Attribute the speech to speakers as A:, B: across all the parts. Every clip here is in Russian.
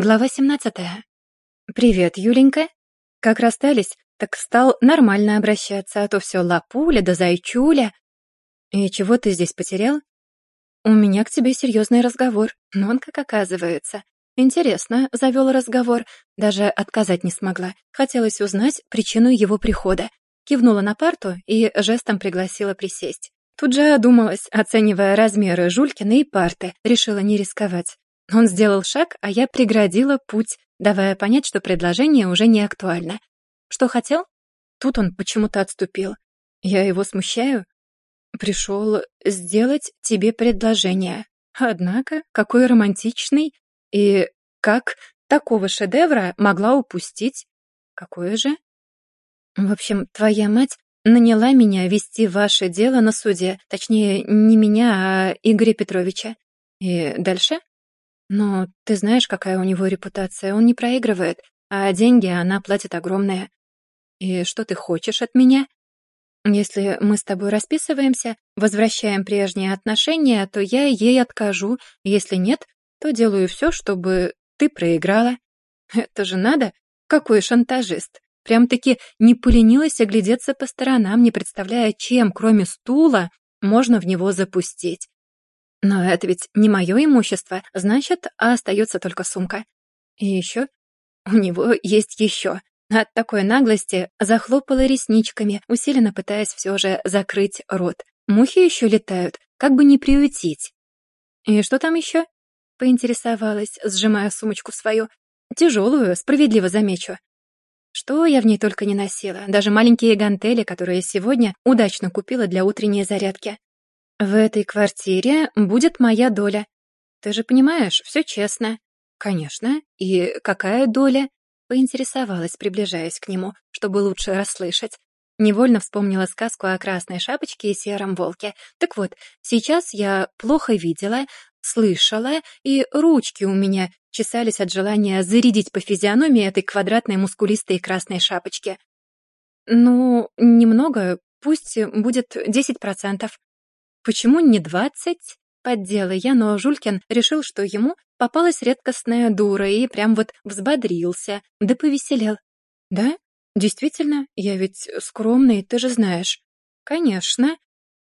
A: Глава 17. «Привет, Юленька. Как расстались, так стал нормально обращаться, а то все лапуля да зайчуля. И чего ты здесь потерял? У меня к тебе серьезный разговор, но он как оказывается. Интересно, завел разговор, даже отказать не смогла. Хотелось узнать причину его прихода. Кивнула на парту и жестом пригласила присесть. Тут же одумалась, оценивая размеры Жулькина и парты, решила не рисковать. Он сделал шаг, а я преградила путь, давая понять, что предложение уже не актуально. Что хотел? Тут он почему-то отступил. Я его смущаю? Пришел сделать тебе предложение. Однако, какой романтичный и как такого шедевра могла упустить? Какое же? В общем, твоя мать наняла меня вести ваше дело на суде, точнее, не меня, а Игоря Петровича. И дальше? Но ты знаешь, какая у него репутация, он не проигрывает, а деньги она платит огромные. И что ты хочешь от меня? Если мы с тобой расписываемся, возвращаем прежние отношения, то я ей откажу. Если нет, то делаю все, чтобы ты проиграла. Это же надо? Какой шантажист? Прям-таки не поленилась оглядеться по сторонам, не представляя, чем, кроме стула, можно в него запустить. Но это ведь не мое имущество, значит, остается только сумка. И еще у него есть еще. От такой наглости захлопала ресничками, усиленно пытаясь все же закрыть рот. Мухи еще летают, как бы не приютить. «И что там еще?» — поинтересовалась, сжимая сумочку свою. «Тяжелую, справедливо замечу. Что я в ней только не носила, даже маленькие гантели, которые сегодня удачно купила для утренней зарядки. В этой квартире будет моя доля. Ты же понимаешь, все честно. Конечно. И какая доля? Поинтересовалась, приближаясь к нему, чтобы лучше расслышать. Невольно вспомнила сказку о красной шапочке и сером волке. Так вот, сейчас я плохо видела, слышала, и ручки у меня чесались от желания зарядить по физиономии этой квадратной мускулистой красной шапочки. Ну, немного, пусть будет десять процентов. Почему не двадцать? Поддела я, но Жулькин решил, что ему попалась редкостная дура и прям вот взбодрился, да повеселел. Да? Действительно, я ведь скромный, ты же знаешь. Конечно.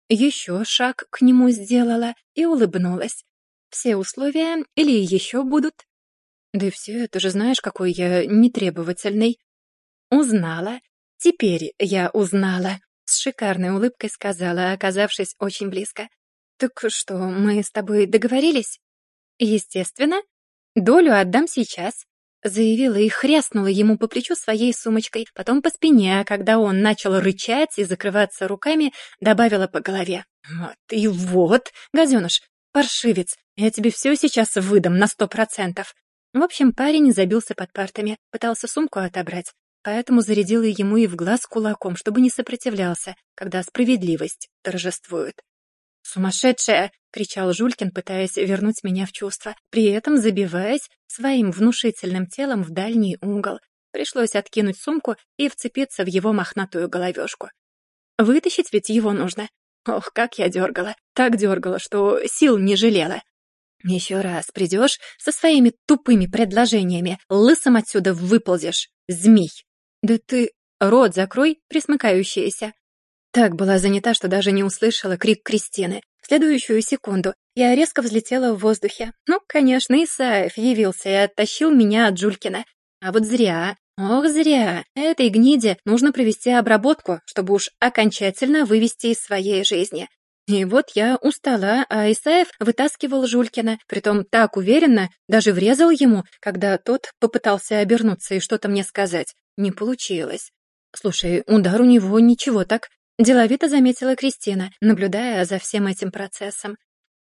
A: Еще шаг к нему сделала и улыбнулась. Все условия или еще будут? Да и все, ты же знаешь, какой я нетребовательный. Узнала. Теперь я узнала. С шикарной улыбкой сказала, оказавшись очень близко. «Так что, мы с тобой договорились?» «Естественно. Долю отдам сейчас», — заявила и хряснула ему по плечу своей сумочкой, потом по спине, а когда он начал рычать и закрываться руками, добавила по голове. «Вот и вот, гаденыш, паршивец, я тебе все сейчас выдам на сто процентов». В общем, парень забился под партами, пытался сумку отобрать, поэтому зарядила ему и в глаз кулаком, чтобы не сопротивлялся, когда справедливость торжествует. «Сумасшедшая!» — кричал Жулькин, пытаясь вернуть меня в чувство, при этом забиваясь своим внушительным телом в дальний угол. Пришлось откинуть сумку и вцепиться в его мохнатую головешку. Вытащить ведь его нужно. Ох, как я дергала. Так дергала, что сил не жалела. Еще раз придешь со своими тупыми предложениями, лысым отсюда выползешь, змей. «Да ты рот закрой, присмыкающаяся!» Так была занята, что даже не услышала крик Кристины. В следующую секунду я резко взлетела в воздухе. Ну, конечно, Исаев явился и оттащил меня от Жулькина. А вот зря, ох, зря. Этой гниде нужно провести обработку, чтобы уж окончательно вывести из своей жизни. И вот я устала, а Исаев вытаскивал Жулькина, притом так уверенно, даже врезал ему, когда тот попытался обернуться и что-то мне сказать. Не получилось. Слушай, удар у него ничего так. Деловито заметила Кристина, наблюдая за всем этим процессом.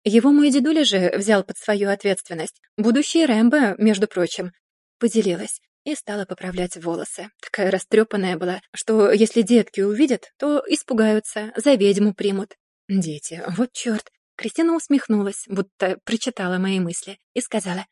A: Его мой дедуля же взял под свою ответственность. Будущий Рэмбо, между прочим. Поделилась и стала поправлять волосы. Такая растрепанная была, что если детки увидят, то испугаются, за ведьму примут. Дети, вот черт. Кристина усмехнулась, будто прочитала мои мысли, и сказала,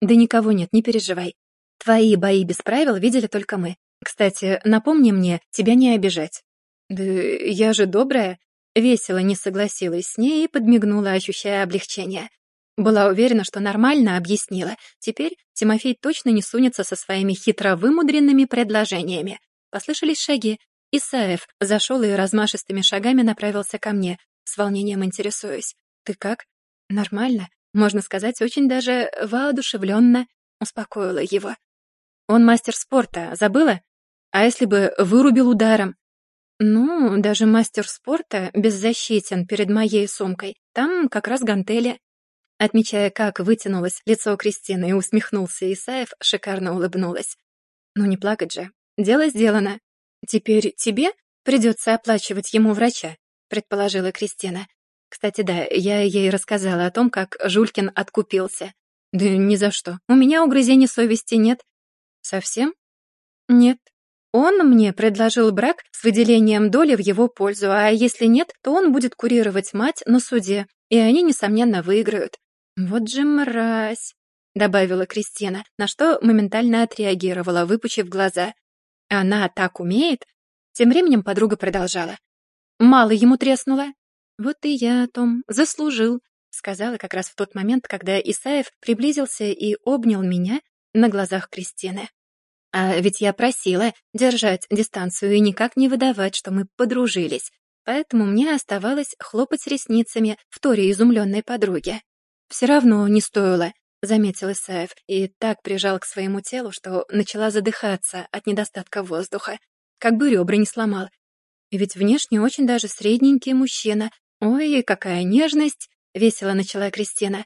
A: «Да никого нет, не переживай. Твои бои без правил видели только мы. Кстати, напомни мне, тебя не обижать». «Да я же добрая». Весело не согласилась с ней и подмигнула, ощущая облегчение. Была уверена, что нормально объяснила. Теперь Тимофей точно не сунется со своими хитро-вымудренными предложениями. Послышались шаги. Исаев зашел и размашистыми шагами направился ко мне, с волнением интересуясь. «Ты как?» «Нормально. Можно сказать, очень даже воодушевленно», — успокоила его. «Он мастер спорта. Забыла? А если бы вырубил ударом?» «Ну, даже мастер спорта беззащитен перед моей сумкой. Там как раз гантели». Отмечая, как вытянулось лицо Кристины и усмехнулся Исаев, шикарно улыбнулась. «Ну не плакать же. Дело сделано. Теперь тебе придется оплачивать ему врача», предположила Кристина. Кстати, да, я ей рассказала о том, как Жулькин откупился. Да ни за что. У меня угрызений совести нет. Совсем? Нет. Он мне предложил брак с выделением доли в его пользу, а если нет, то он будет курировать мать на суде, и они, несомненно, выиграют. Вот же мразь, добавила Кристина, на что моментально отреагировала, выпучив глаза. Она так умеет? Тем временем подруга продолжала. Мало ему треснуло. Вот и я о том. Заслужил, сказала как раз в тот момент, когда Исаев приблизился и обнял меня на глазах Кристины. А ведь я просила держать дистанцию и никак не выдавать, что мы подружились, поэтому мне оставалось хлопать ресницами в торе изумленной подруги. «Все равно не стоило», — заметил Исаев и так прижал к своему телу, что начала задыхаться от недостатка воздуха, как бы ребра не сломал. Ведь внешне очень даже средненький мужчина. Ой, какая нежность! — весело начала Кристина.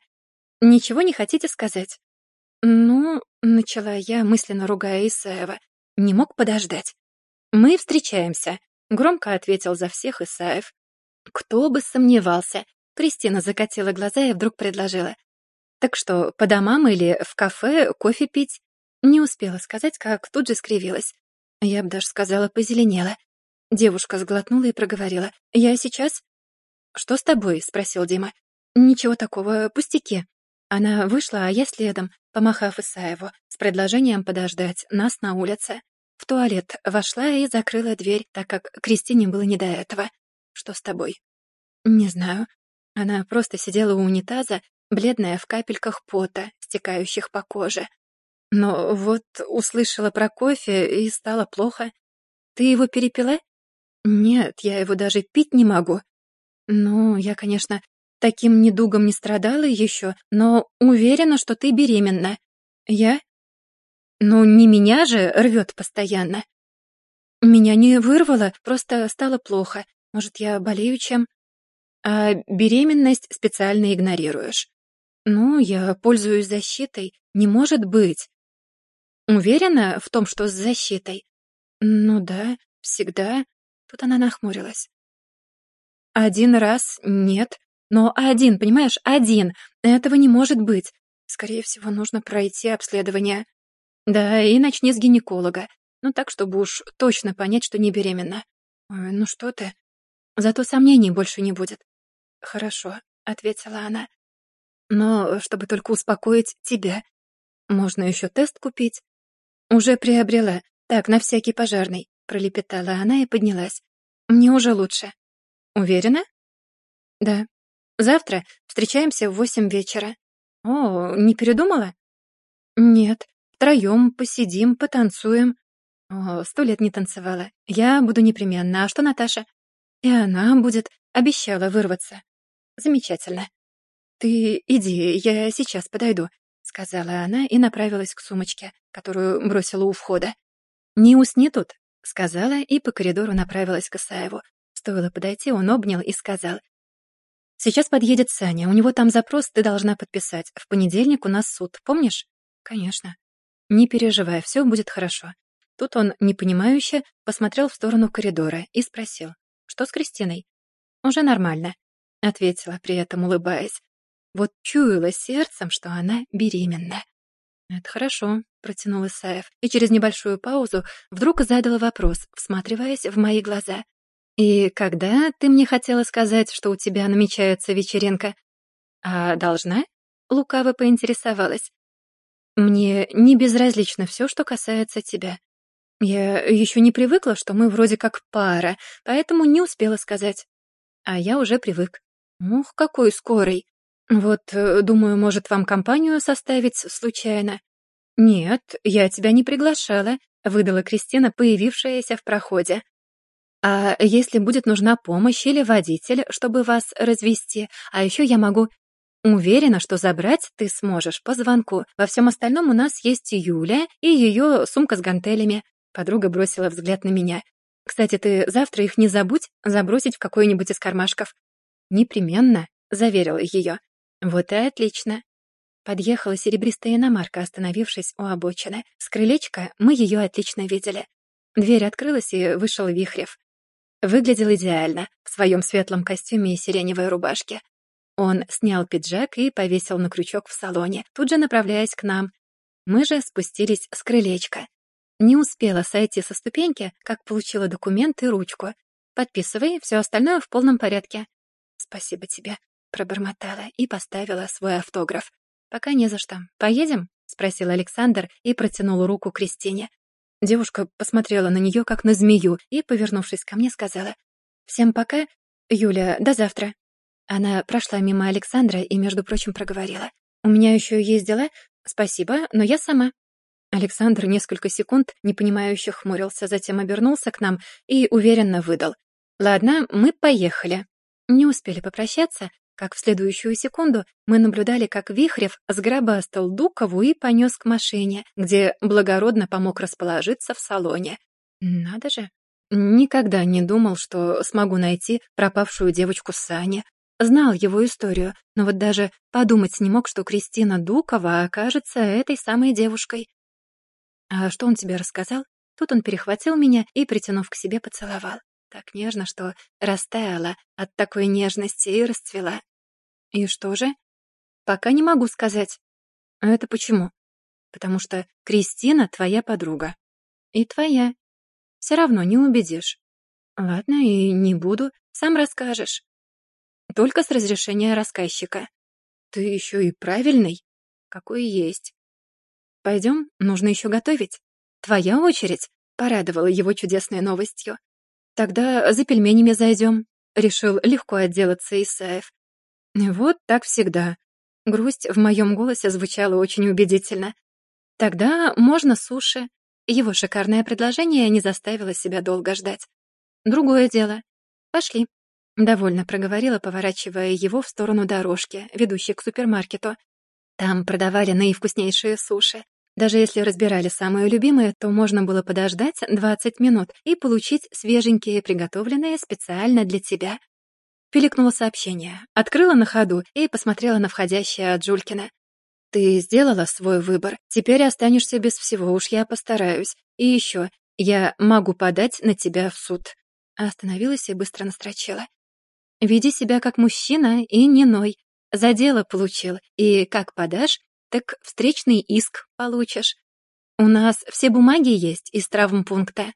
A: «Ничего не хотите сказать?» «Ну, — начала я, мысленно ругая Исаева, — не мог подождать. «Мы встречаемся», — громко ответил за всех Исаев. «Кто бы сомневался!» Кристина закатила глаза и вдруг предложила. «Так что, по домам или в кафе кофе пить?» Не успела сказать, как тут же скривилась. Я бы даже сказала, позеленела. Девушка сглотнула и проговорила. «Я сейчас...» «Что с тобой?» — спросил Дима. «Ничего такого, пустяки». Она вышла, а я следом, помахав Исаеву, с предложением подождать нас на улице. В туалет вошла и закрыла дверь, так как Кристине было не до этого. «Что с тобой?» «Не знаю». Она просто сидела у унитаза, бледная в капельках пота, стекающих по коже. Но вот услышала про кофе и стало плохо. «Ты его перепила?» «Нет, я его даже пить не могу». «Ну, я, конечно, Таким недугом не страдала еще, но уверена, что ты беременна. Я? Ну, не меня же рвет постоянно. Меня не вырвало, просто стало плохо. Может, я болею чем? А беременность специально игнорируешь. Ну, я пользуюсь защитой. Не может быть. Уверена в том, что с защитой? Ну да, всегда. Тут она нахмурилась. Один раз нет, но один, понимаешь, один. Этого не может быть. Скорее всего, нужно пройти обследование. Да, и начни с гинеколога. Ну так, чтобы уж точно понять, что не беременна. Ой, ну что ты. Зато сомнений больше не будет. Хорошо, ответила она. Но чтобы только успокоить тебя. Можно еще тест купить. Уже приобрела. Так, на всякий пожарный. Пролепетала она и поднялась. Мне уже лучше. Уверена? Да, Завтра встречаемся в восемь вечера. О, не передумала? Нет. Втроем посидим, потанцуем. О, сто лет не танцевала. Я буду непременно. А что Наташа? И она будет. Обещала вырваться. Замечательно. Ты иди, я сейчас подойду, сказала она и направилась к сумочке, которую бросила у входа. Не усни тут, сказала и по коридору направилась к Исаеву. Стоило подойти, он обнял и сказал, Сейчас подъедет Саня, у него там запрос ты должна подписать. В понедельник у нас суд, помнишь? Конечно. Не переживай, все будет хорошо. Тут он, непонимающе, посмотрел в сторону коридора и спросил, что с Кристиной? Уже нормально, ответила, при этом улыбаясь. Вот чуяла сердцем, что она беременна. «Это хорошо», — протянул Исаев, и через небольшую паузу вдруг задал вопрос, всматриваясь в мои глаза. «И когда ты мне хотела сказать, что у тебя намечается вечеринка?» «А должна?» — лукаво поинтересовалась. «Мне не безразлично все, что касается тебя. Я еще не привыкла, что мы вроде как пара, поэтому не успела сказать. А я уже привык. Ух, какой скорый. Вот, э, думаю, может, вам компанию составить случайно? Нет, я тебя не приглашала, выдала Кристина, появившаяся в проходе. А если будет нужна помощь или водитель, чтобы вас развести, а еще я могу... Уверена, что забрать ты сможешь по звонку. Во всем остальном у нас есть Юля и ее сумка с гантелями. Подруга бросила взгляд на меня. Кстати, ты завтра их не забудь забросить в какой-нибудь из кармашков. Непременно, заверила ее. Вот и отлично. Подъехала серебристая иномарка, остановившись у обочины. С крылечка мы ее отлично видели. Дверь открылась, и вышел Вихрев. Выглядел идеально, в своем светлом костюме и сиреневой рубашке. Он снял пиджак и повесил на крючок в салоне, тут же направляясь к нам. Мы же спустились с крылечка. Не успела сойти со ступеньки, как получила документ и ручку. Подписывай, все остальное в полном порядке. Спасибо тебе, пробормотала и поставила свой автограф. Пока не за что. Поедем? спросил Александр и протянул руку Кристине. Девушка посмотрела на нее как на змею и, повернувшись ко мне, сказала: "Всем пока. Юля, до завтра". Она прошла мимо Александра и, между прочим, проговорила. «У меня еще есть дела. Спасибо, но я сама». Александр несколько секунд непонимающе хмурился, затем обернулся к нам и уверенно выдал. «Ладно, мы поехали». Не успели попрощаться, как в следующую секунду мы наблюдали, как Вихрев сгробастал Дукову и понес к машине, где благородно помог расположиться в салоне. Надо же. Никогда не думал, что смогу найти пропавшую девочку Сани, знал его историю, но вот даже подумать не мог, что Кристина Дукова окажется этой самой девушкой. «А что он тебе рассказал?» Тут он перехватил меня и, притянув к себе, поцеловал. Так нежно, что растаяла от такой нежности и расцвела. «И что же?» «Пока не могу сказать». «Это почему?» «Потому что Кристина твоя подруга». «И твоя. Все равно не убедишь». «Ладно, и не буду, сам расскажешь». Только с разрешения рассказчика. Ты еще и правильный? Какой есть. Пойдем, нужно еще готовить. Твоя очередь, порадовала его чудесной новостью. Тогда за пельменями зайдем. Решил легко отделаться Исаев. Вот так всегда. Грусть в моем голосе звучала очень убедительно. Тогда можно суши. Его шикарное предложение не заставило себя долго ждать. Другое дело. Пошли. Довольно проговорила, поворачивая его в сторону дорожки, ведущей к супермаркету. Там продавали наивкуснейшие суши. Даже если разбирали самые любимые, то можно было подождать 20 минут и получить свеженькие, приготовленные специально для тебя. Пиликнуло сообщение, открыла на ходу и посмотрела на входящее от Жулькина. «Ты сделала свой выбор. Теперь останешься без всего, уж я постараюсь. И еще, я могу подать на тебя в суд». Остановилась и быстро настрочила. Веди себя как мужчина и не ной. За дело получил, и как подашь, так встречный иск получишь. У нас все бумаги есть из травмпункта.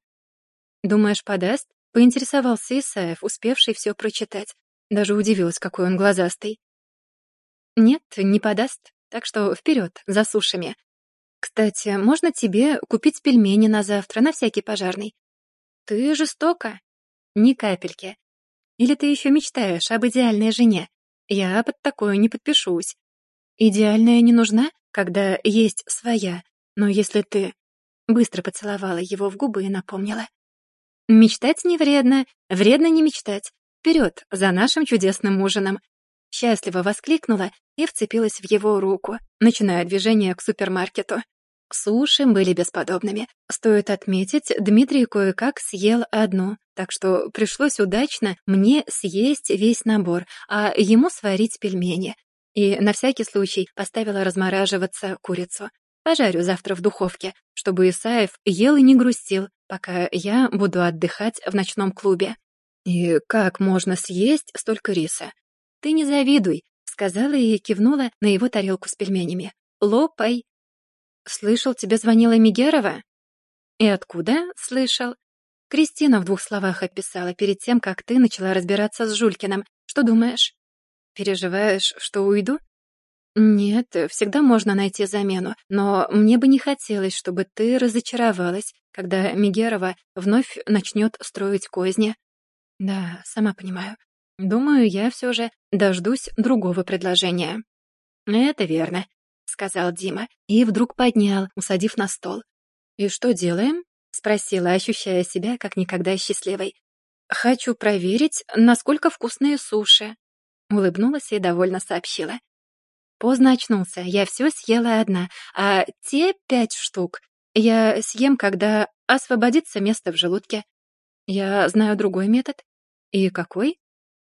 A: Думаешь, подаст? Поинтересовался Исаев, успевший все прочитать. Даже удивилась, какой он глазастый. Нет, не подаст. Так что вперед, за сушами. Кстати, можно тебе купить пельмени на завтра, на всякий пожарный? Ты жестоко. Ни капельки. Или ты еще мечтаешь об идеальной жене? Я под такое не подпишусь. Идеальная не нужна, когда есть своя. Но если ты...» Быстро поцеловала его в губы и напомнила. «Мечтать не вредно, вредно не мечтать. Вперед, за нашим чудесным ужином!» Счастливо воскликнула и вцепилась в его руку, начиная движение к супермаркету. Суши были бесподобными. Стоит отметить, Дмитрий кое-как съел одну, так что пришлось удачно мне съесть весь набор, а ему сварить пельмени. И на всякий случай поставила размораживаться курицу. Пожарю завтра в духовке, чтобы Исаев ел и не грустил, пока я буду отдыхать в ночном клубе. И как можно съесть столько риса? Ты не завидуй, сказала и кивнула на его тарелку с пельменями. Лопай. «Слышал, тебе звонила Мигерова?» «И откуда?» «Слышал». Кристина в двух словах описала перед тем, как ты начала разбираться с Жулькиным. Что думаешь? Переживаешь, что уйду? Нет, всегда можно найти замену, но мне бы не хотелось, чтобы ты разочаровалась, когда Мигерова вновь начнет строить козни. Да, сама понимаю. Думаю, я все же дождусь другого предложения. Это верно, сказал Дима и вдруг поднял, усадив на стол. И что делаем? спросила, ощущая себя как никогда счастливой. Хочу проверить, насколько вкусные суши. Улыбнулась и довольно сообщила. Поздно очнулся, я все съела одна, а те пять штук я съем, когда освободится место в желудке. Я знаю другой метод. И какой?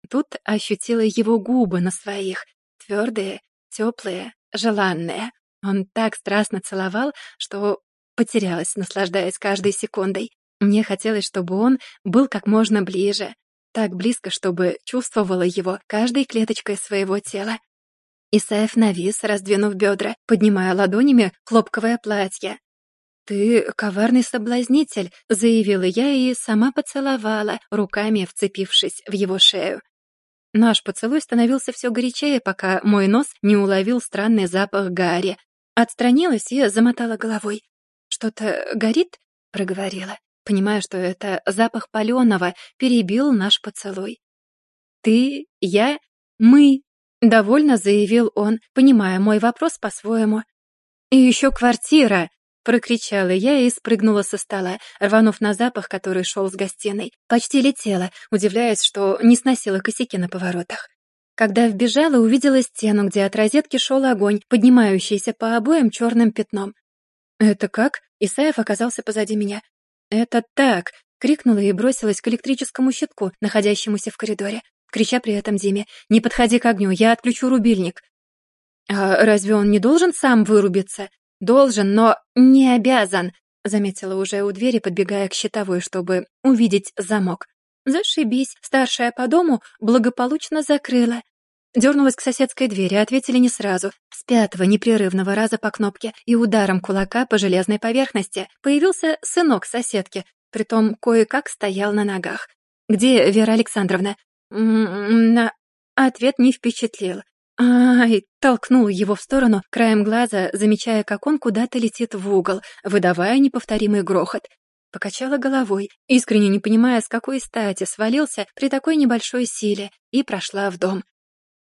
A: Тут ощутила его губы на своих, твердые, теплые, желанные. Он так страстно целовал, что потерялась, наслаждаясь каждой секундой. Мне хотелось, чтобы он был как можно ближе, так близко, чтобы чувствовала его каждой клеточкой своего тела. Исаев навис, раздвинув бедра, поднимая ладонями хлопковое платье. «Ты коварный соблазнитель», — заявила я и сама поцеловала, руками вцепившись в его шею. Наш поцелуй становился все горячее, пока мой нос не уловил странный запах гари. Отстранилась и замотала головой. «Что-то горит?» — проговорила, понимая, что это запах паленого перебил наш поцелуй. «Ты, я, мы», — довольно заявил он, понимая мой вопрос по-своему. «И еще квартира», Прокричала я и спрыгнула со стола, рванув на запах, который шел с гостиной. Почти летела, удивляясь, что не сносила косяки на поворотах. Когда вбежала, увидела стену, где от розетки шел огонь, поднимающийся по обоям черным пятном. «Это как?» Исаев оказался позади меня. «Это так!» — крикнула и бросилась к электрическому щитку, находящемуся в коридоре, крича при этом Диме. «Не подходи к огню, я отключу рубильник!» «А разве он не должен сам вырубиться?» «Должен, но не обязан», — заметила уже у двери, подбегая к щитовой, чтобы увидеть замок. «Зашибись, старшая по дому благополучно закрыла». Дернулась к соседской двери, ответили не сразу. С пятого непрерывного раза по кнопке и ударом кулака по железной поверхности появился сынок соседки, притом кое-как стоял на ногах. «Где Вера Александровна?» «На...» Ответ не впечатлил. Ай, толкнул его в сторону, краем глаза, замечая, как он куда-то летит в угол, выдавая неповторимый грохот. Покачала головой, искренне не понимая, с какой стати свалился при такой небольшой силе, и прошла в дом.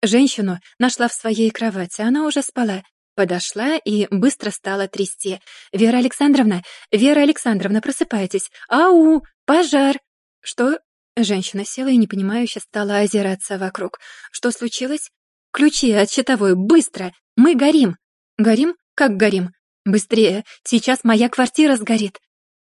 A: Женщину нашла в своей кровати, она уже спала. Подошла и быстро стала трясти. «Вера Александровна! Вера Александровна, просыпайтесь! Ау! Пожар!» «Что?» Женщина села и непонимающе стала озираться вокруг. «Что случилось?» «Ключи от щитовой, быстро! Мы горим!» «Горим? Как горим?» «Быстрее! Сейчас моя квартира сгорит!»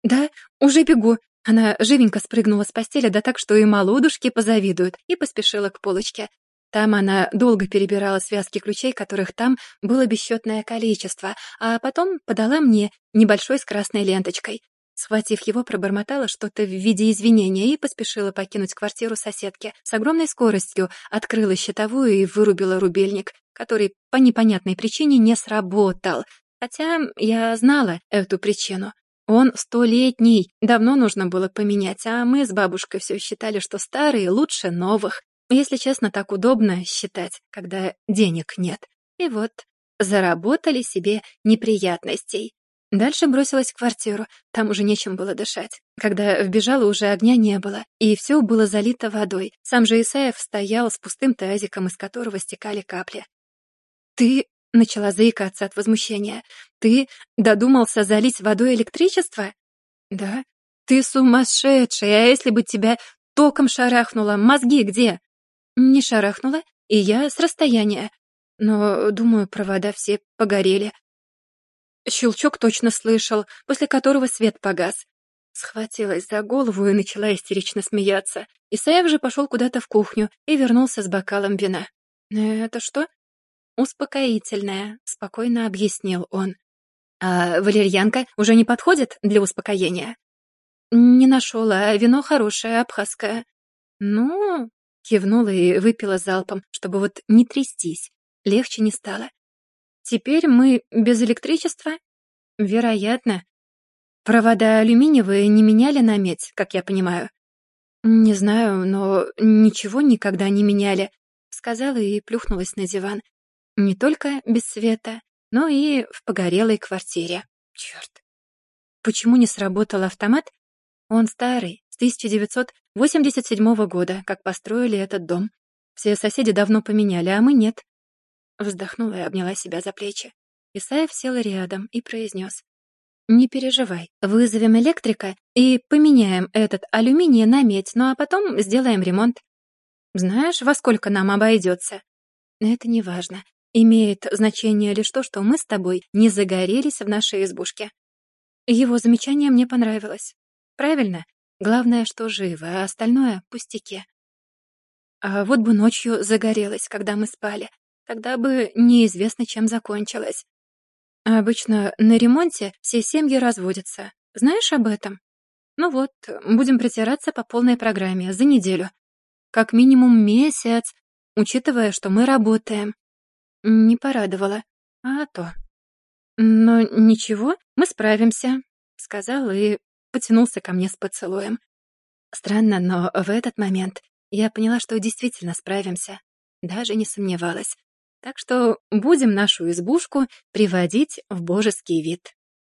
A: «Да, уже бегу!» Она живенько спрыгнула с постели, да так, что и малодушки позавидуют, и поспешила к полочке. Там она долго перебирала связки ключей, которых там было бесчетное количество, а потом подала мне небольшой с красной ленточкой. Схватив его, пробормотала что-то в виде извинения и поспешила покинуть квартиру соседки. С огромной скоростью открыла щитовую и вырубила рубильник, который по непонятной причине не сработал. Хотя я знала эту причину. Он столетний, давно нужно было поменять, а мы с бабушкой все считали, что старые лучше новых. Если честно, так удобно считать, когда денег нет. И вот, заработали себе неприятностей. Дальше бросилась в квартиру, там уже нечем было дышать. Когда вбежала, уже огня не было, и все было залито водой. Сам же Исаев стоял с пустым тазиком, из которого стекали капли. «Ты...» — начала заикаться от возмущения. «Ты додумался залить водой электричество?» «Да». «Ты сумасшедший, а если бы тебя током шарахнуло, мозги где?» «Не шарахнуло, и я с расстояния. Но, думаю, провода все погорели. Щелчок точно слышал, после которого свет погас. Схватилась за голову и начала истерично смеяться. Исаев же пошел куда-то в кухню и вернулся с бокалом вина. «Это что?» «Успокоительное», — спокойно объяснил он. «А валерьянка уже не подходит для успокоения?» «Не нашел, а вино хорошее, абхазское». «Ну...» — кивнула и выпила залпом, чтобы вот не трястись. Легче не стало. Теперь мы без электричества? Вероятно. Провода алюминиевые не меняли на медь, как я понимаю. Не знаю, но ничего никогда не меняли, сказала и плюхнулась на диван. Не только без света, но и в погорелой квартире. Черт. Почему не сработал автомат? Он старый, с 1987 года, как построили этот дом. Все соседи давно поменяли, а мы нет». Вздохнула и обняла себя за плечи. Исаев сел рядом и произнес. «Не переживай, вызовем электрика и поменяем этот алюминий на медь, ну а потом сделаем ремонт. Знаешь, во сколько нам обойдется?» «Это не важно. Имеет значение лишь то, что мы с тобой не загорелись в нашей избушке. Его замечание мне понравилось. Правильно? Главное, что живо, а остальное — пустяки. А вот бы ночью загорелось, когда мы спали. Тогда бы неизвестно, чем закончилось. Обычно на ремонте все семьи разводятся. Знаешь об этом? Ну вот, будем притираться по полной программе за неделю. Как минимум месяц, учитывая, что мы работаем. Не порадовало. А то. Но ничего, мы справимся, сказал и потянулся ко мне с поцелуем. Странно, но в этот момент я поняла, что действительно справимся. Даже не сомневалась. Так что будем нашу избушку приводить в божеский вид.